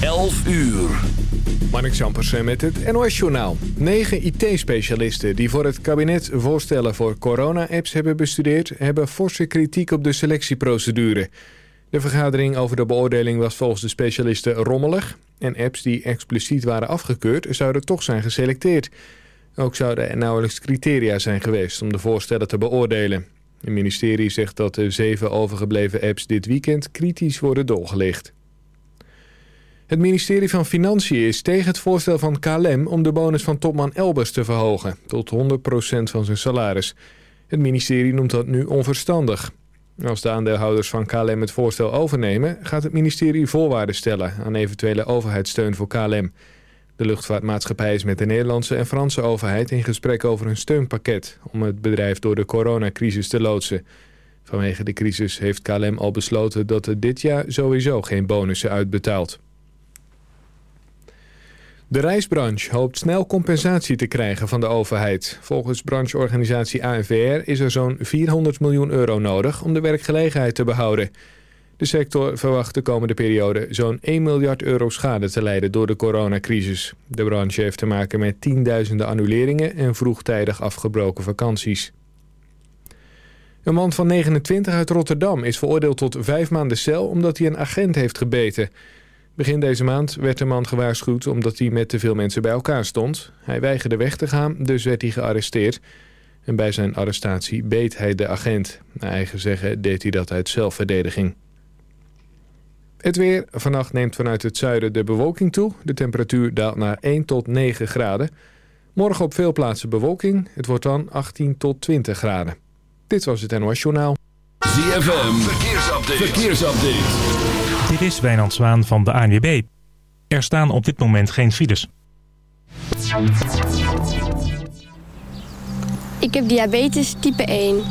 11 uur. Mark Zampersen met het NOS-journaal. Negen IT-specialisten die voor het kabinet voorstellen voor corona-apps hebben bestudeerd... hebben forse kritiek op de selectieprocedure. De vergadering over de beoordeling was volgens de specialisten rommelig... en apps die expliciet waren afgekeurd zouden toch zijn geselecteerd. Ook zouden er nauwelijks criteria zijn geweest om de voorstellen te beoordelen. Het ministerie zegt dat de zeven overgebleven apps dit weekend kritisch worden doorgelicht. Het ministerie van Financiën is tegen het voorstel van KLM om de bonus van topman Elbers te verhogen, tot 100% van zijn salaris. Het ministerie noemt dat nu onverstandig. Als de aandeelhouders van KLM het voorstel overnemen, gaat het ministerie voorwaarden stellen aan eventuele overheidssteun voor KLM. De luchtvaartmaatschappij is met de Nederlandse en Franse overheid in gesprek over een steunpakket om het bedrijf door de coronacrisis te loodsen. Vanwege de crisis heeft KLM al besloten dat het dit jaar sowieso geen bonussen uitbetaalt. De reisbranche hoopt snel compensatie te krijgen van de overheid. Volgens brancheorganisatie ANVR is er zo'n 400 miljoen euro nodig om de werkgelegenheid te behouden. De sector verwacht de komende periode zo'n 1 miljard euro schade te lijden door de coronacrisis. De branche heeft te maken met tienduizenden annuleringen en vroegtijdig afgebroken vakanties. Een man van 29 uit Rotterdam is veroordeeld tot vijf maanden cel omdat hij een agent heeft gebeten. Begin deze maand werd de man gewaarschuwd omdat hij met te veel mensen bij elkaar stond. Hij weigerde weg te gaan, dus werd hij gearresteerd. En bij zijn arrestatie beet hij de agent. Naar eigen zeggen deed hij dat uit zelfverdediging. Het weer. Vannacht neemt vanuit het zuiden de bewolking toe. De temperatuur daalt naar 1 tot 9 graden. Morgen op veel plaatsen bewolking. Het wordt dan 18 tot 20 graden. Dit was het NOS Journaal. ZFM. Verkeersupdate. Verkeersupdate. Dit is Wijnand Zwaan van de ANWB. Er staan op dit moment geen files. Ik heb diabetes type 1.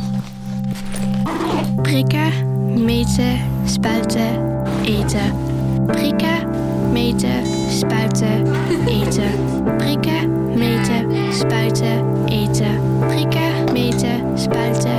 Prikken, meten, spuiten, eten. Prikken, meten, spuiten, eten. Prikken, meten, spuiten, eten. Prikken, meten, spuiten,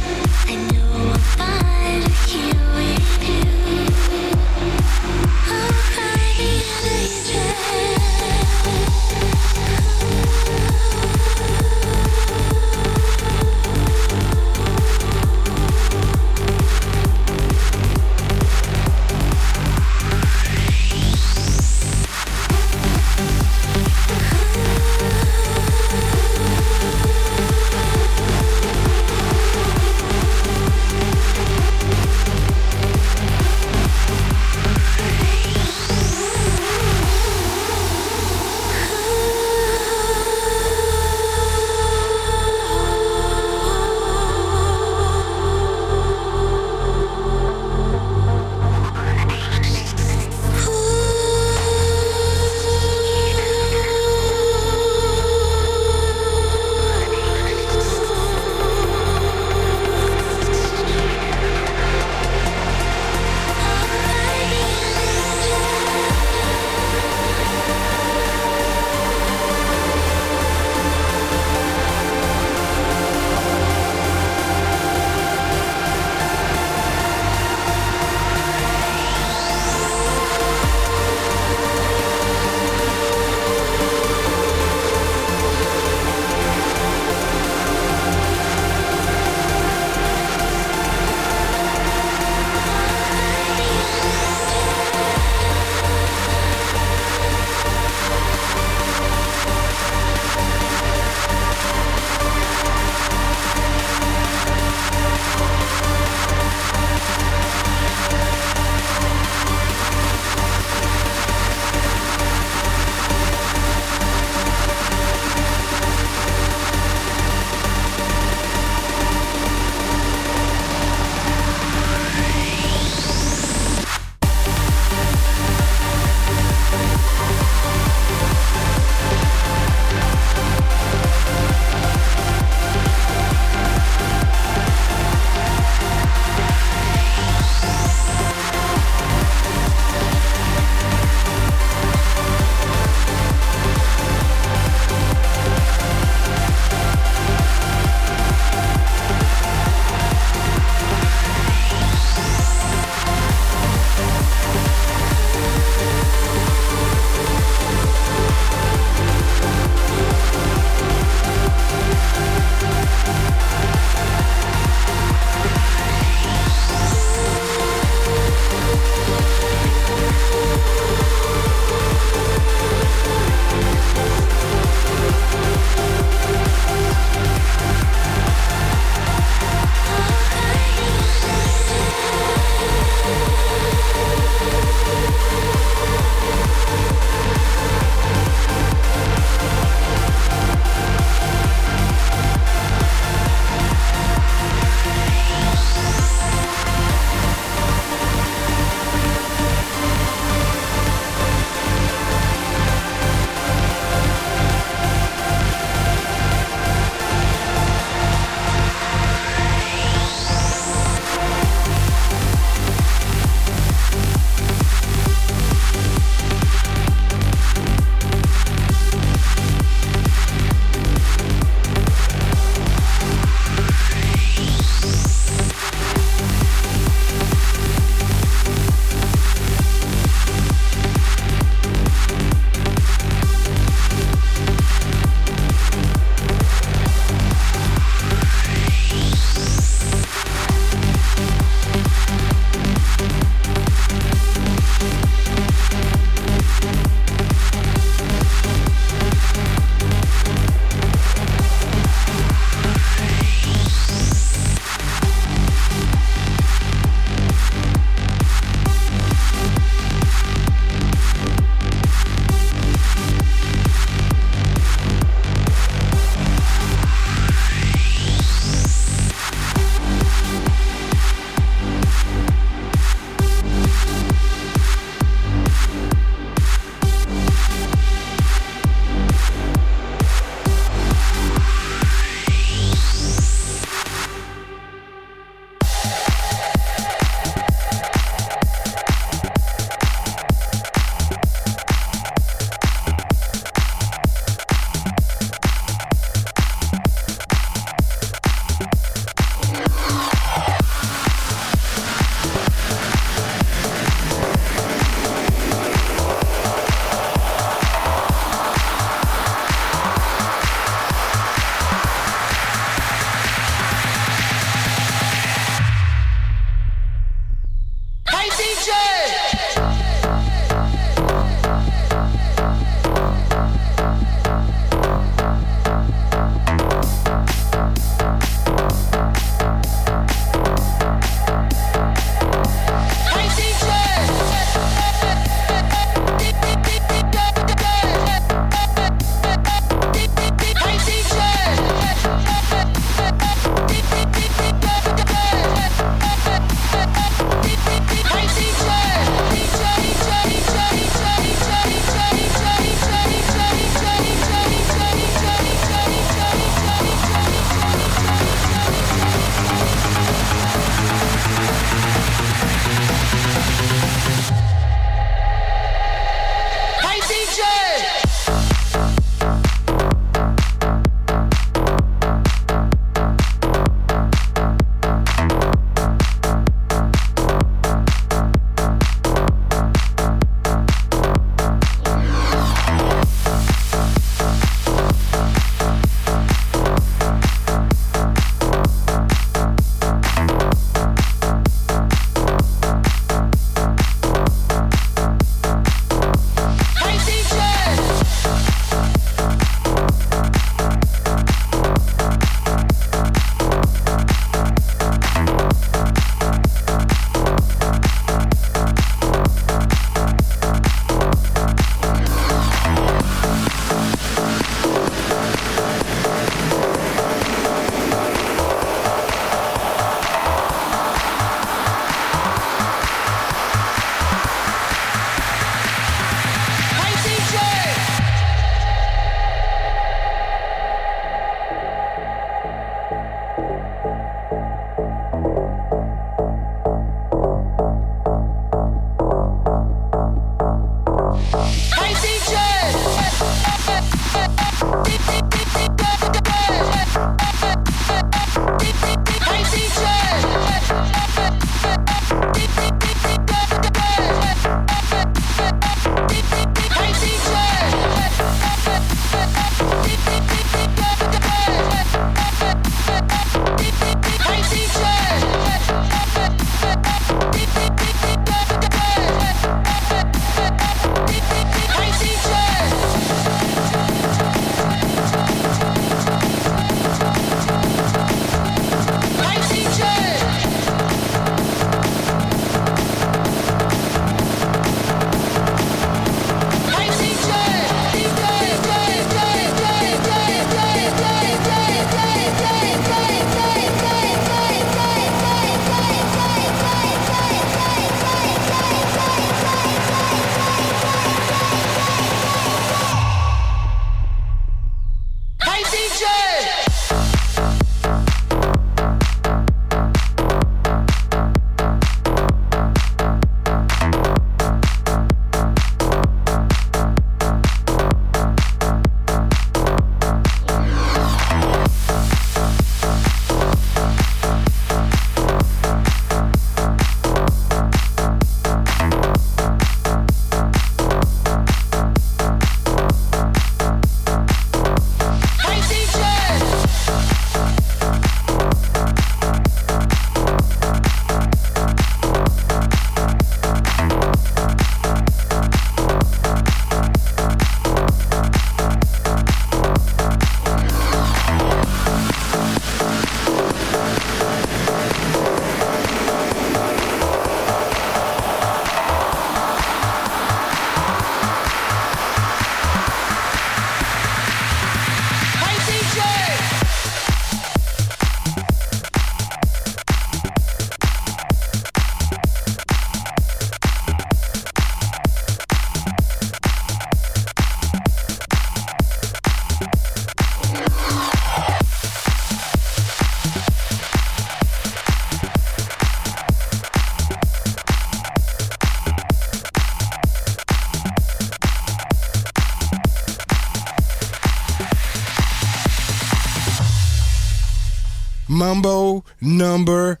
Mumbo number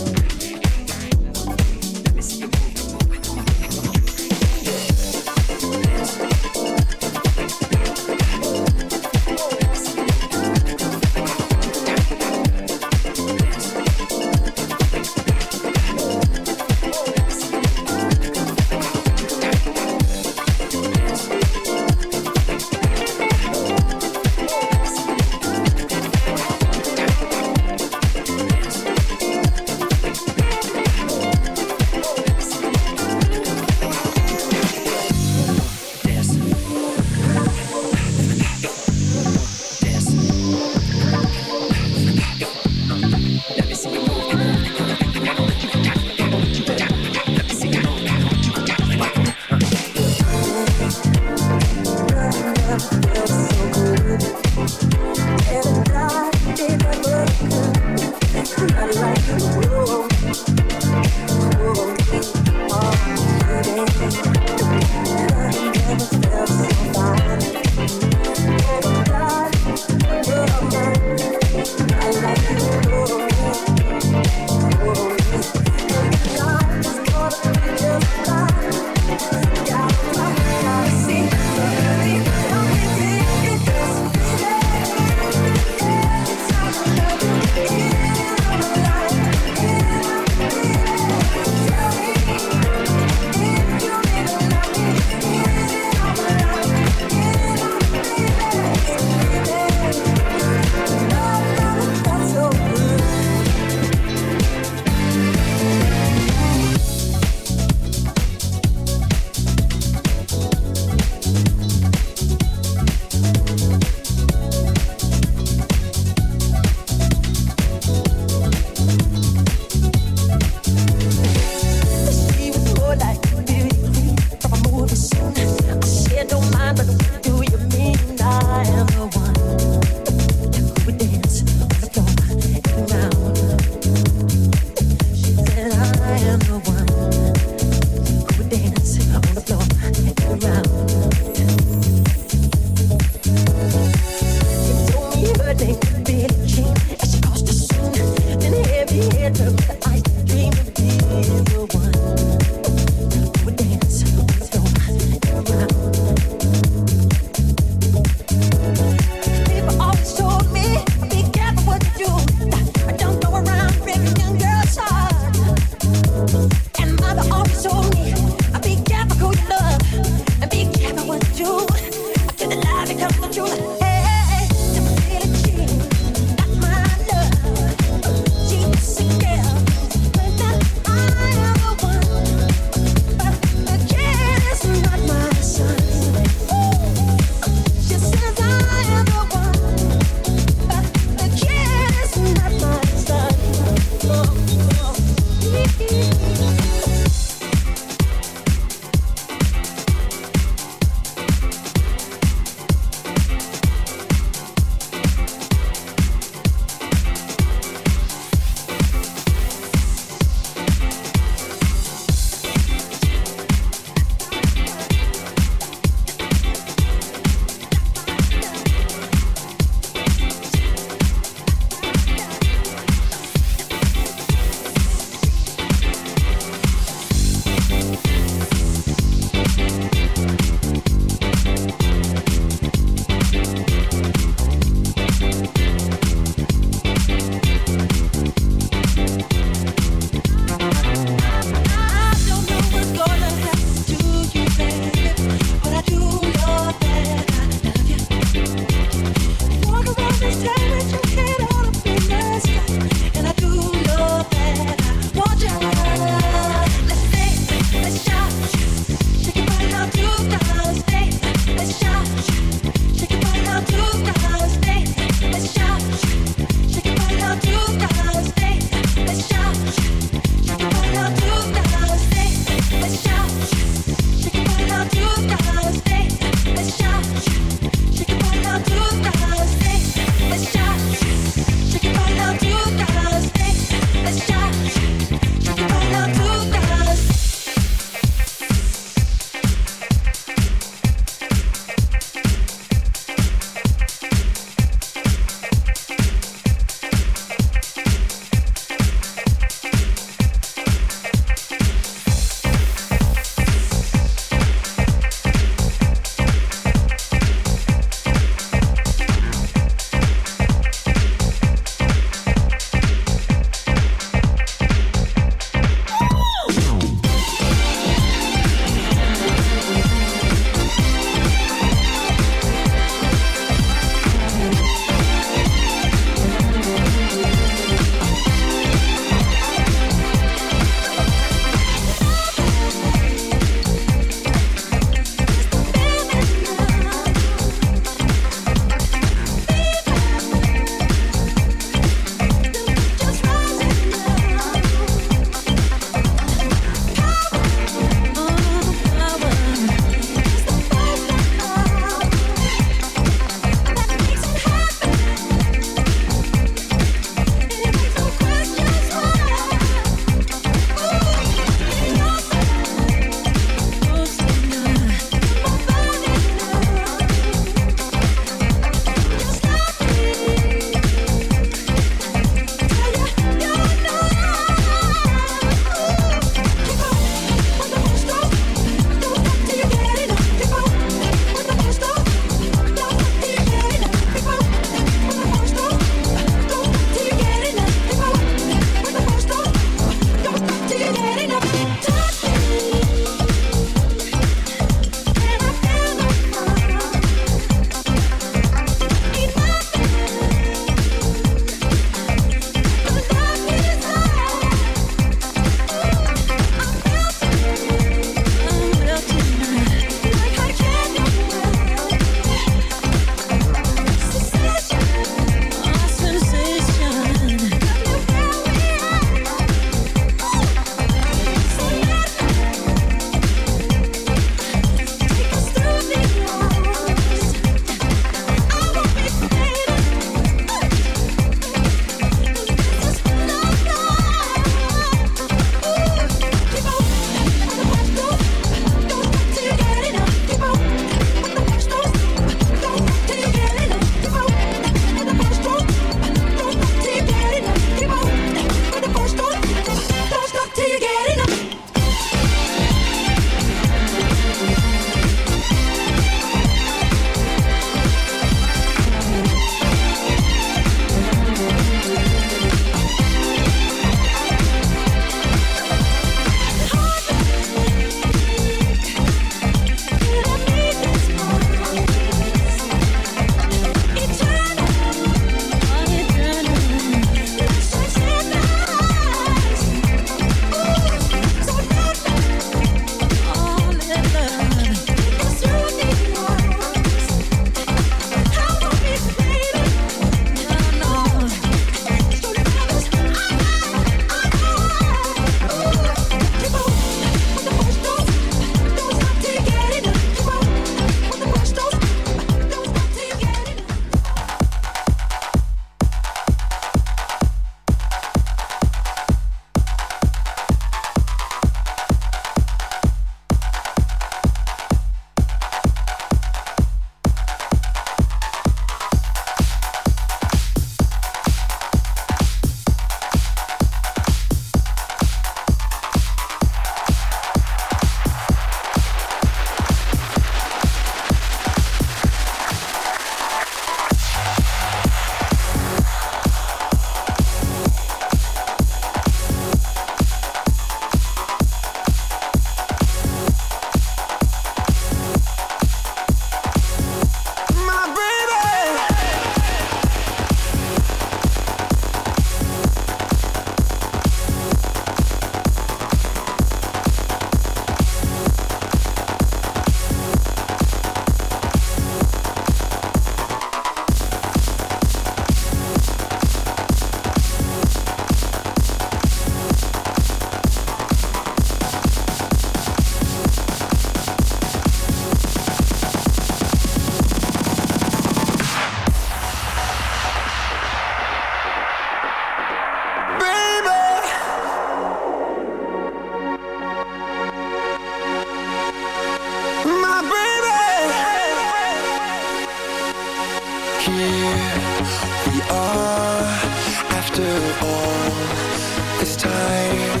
after all this time.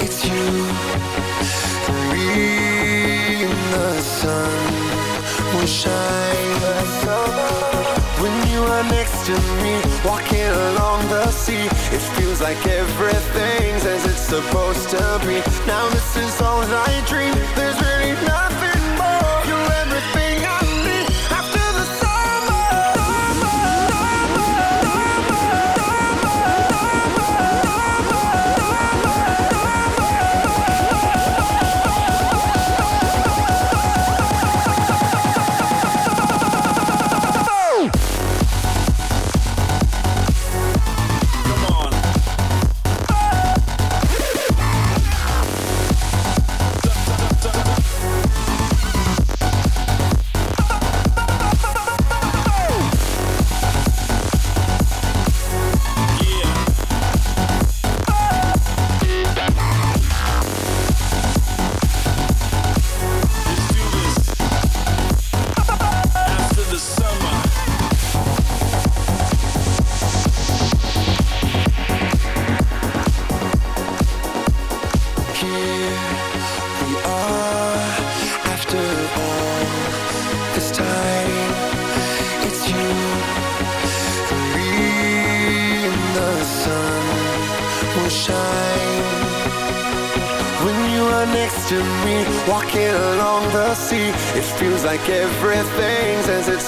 It's you and me the sun. Shine When you are next to me, walking along the sea It feels like everything's as it's supposed to be. Now this is all I dream, there's really nothing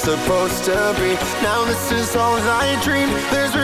supposed to be. Now this is all I dream. There's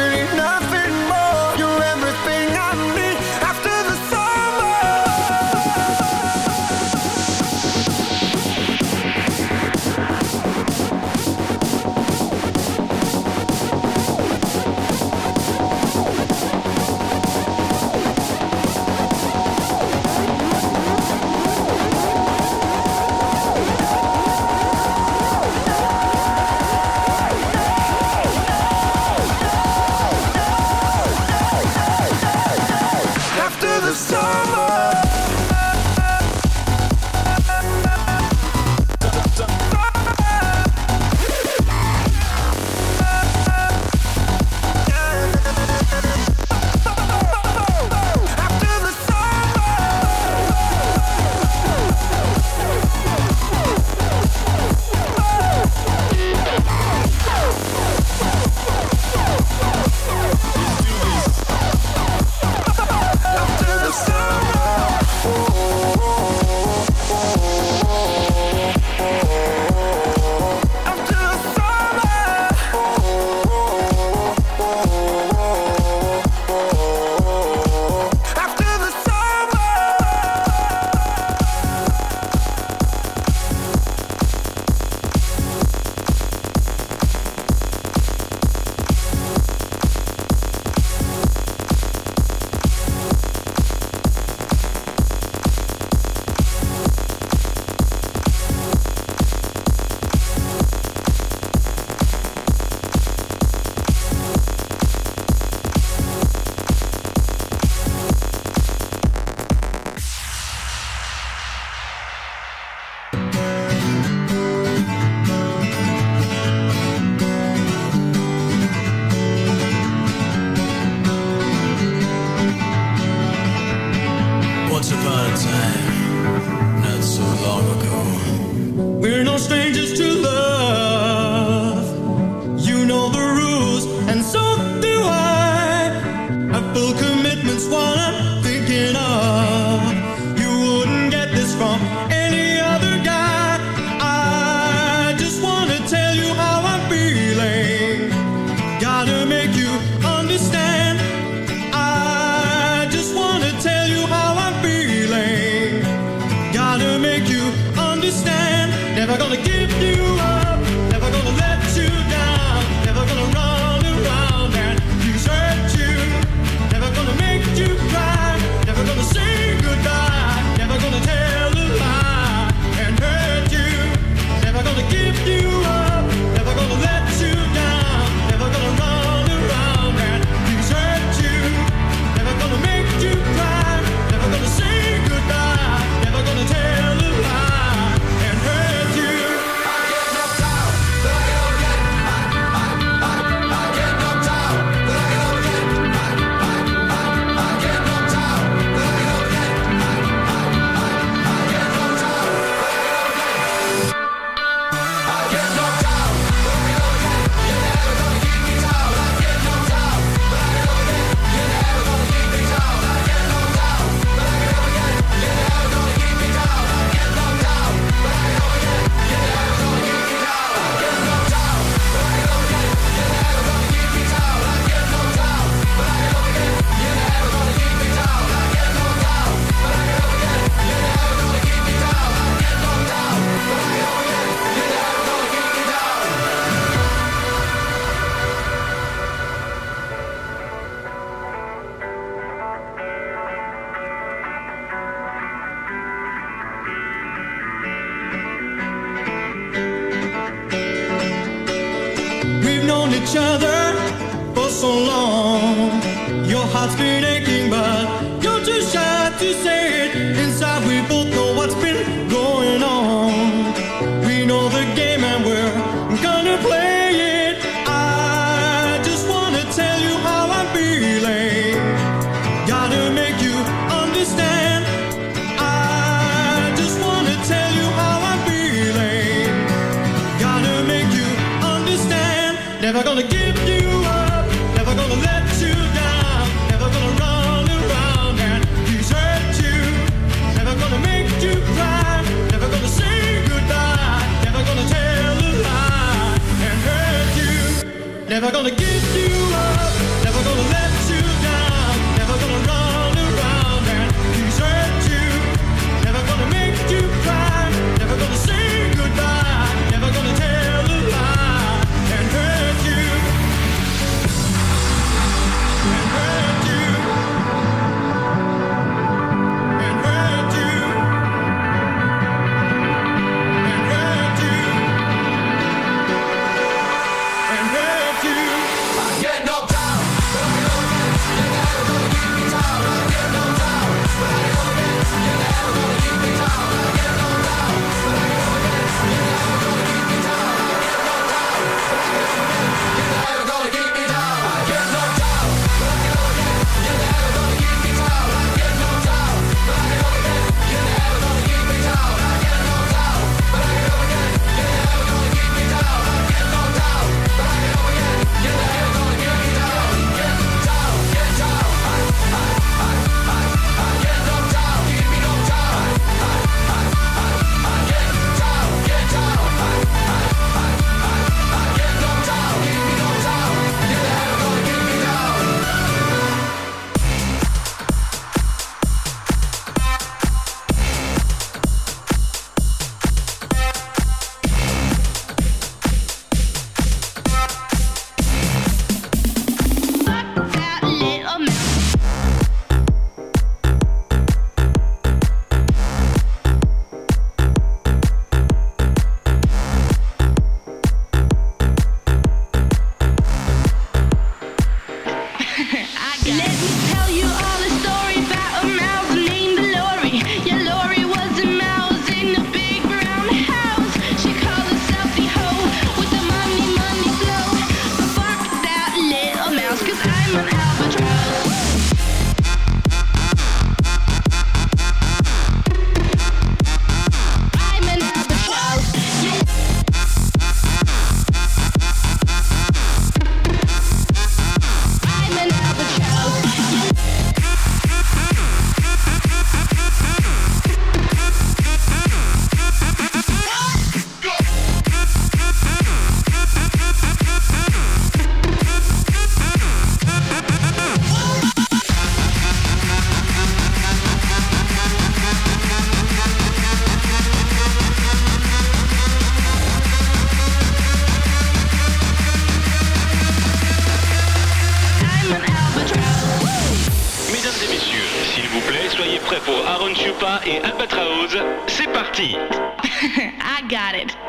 got it.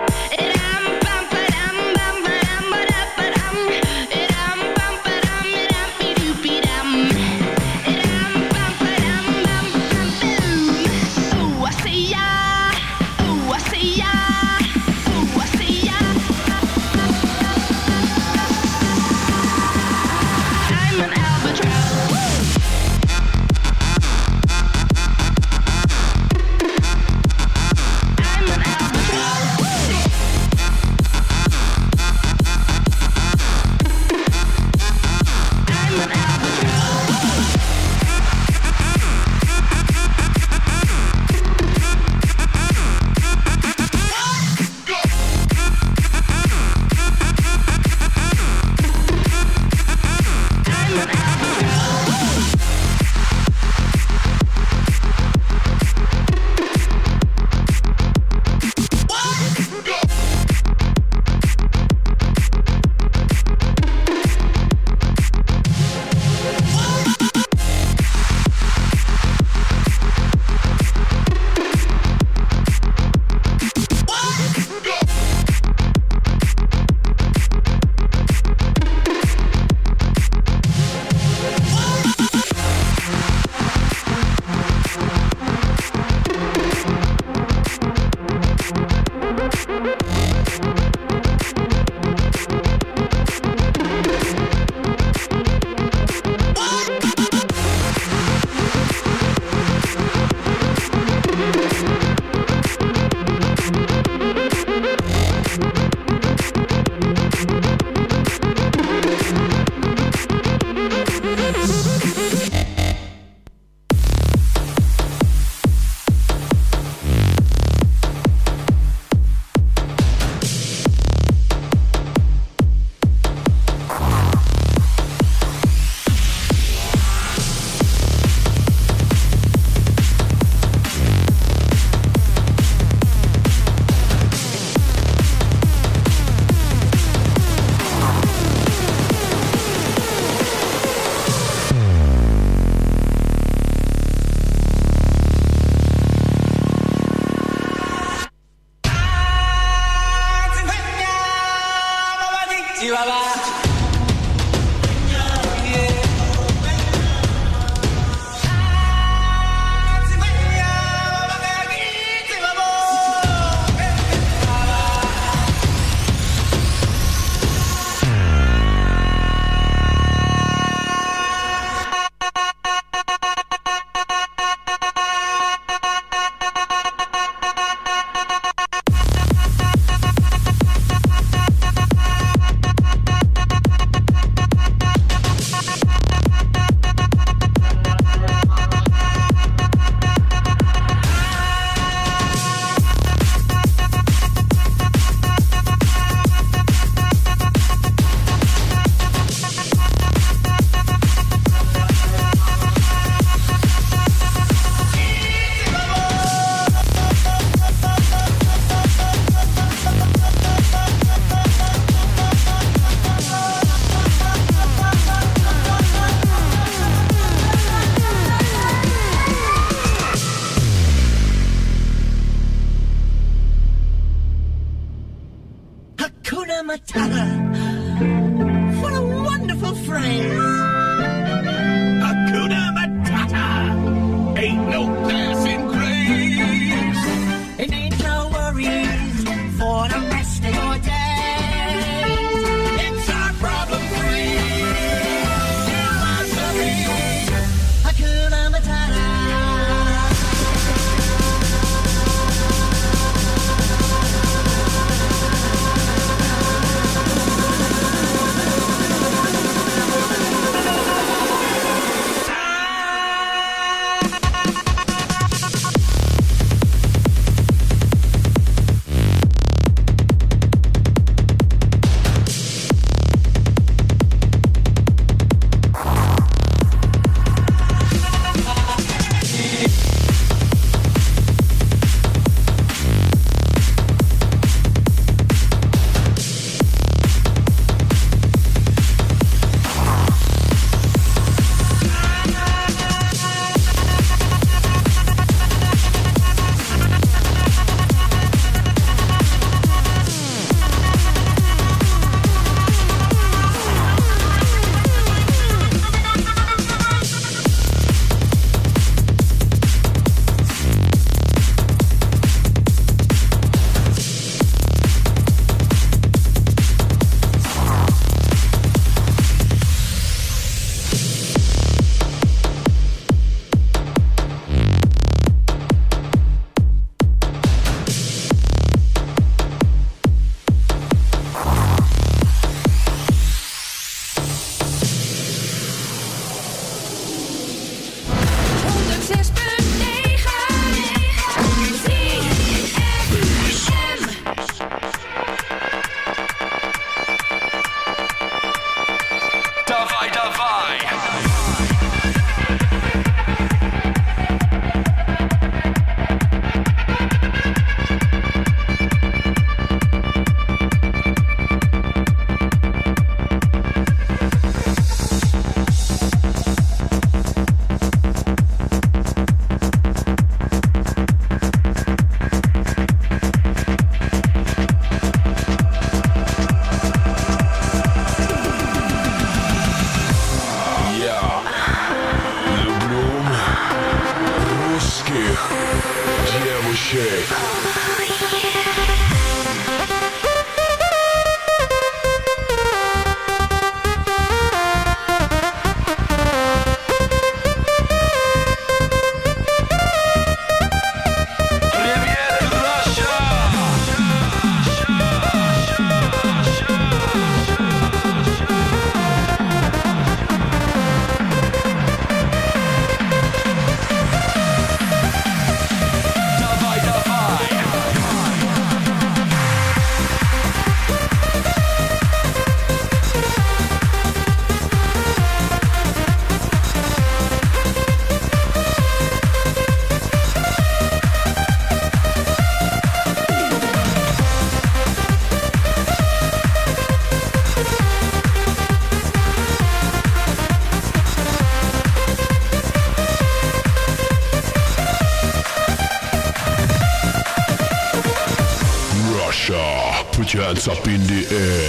Up in the air.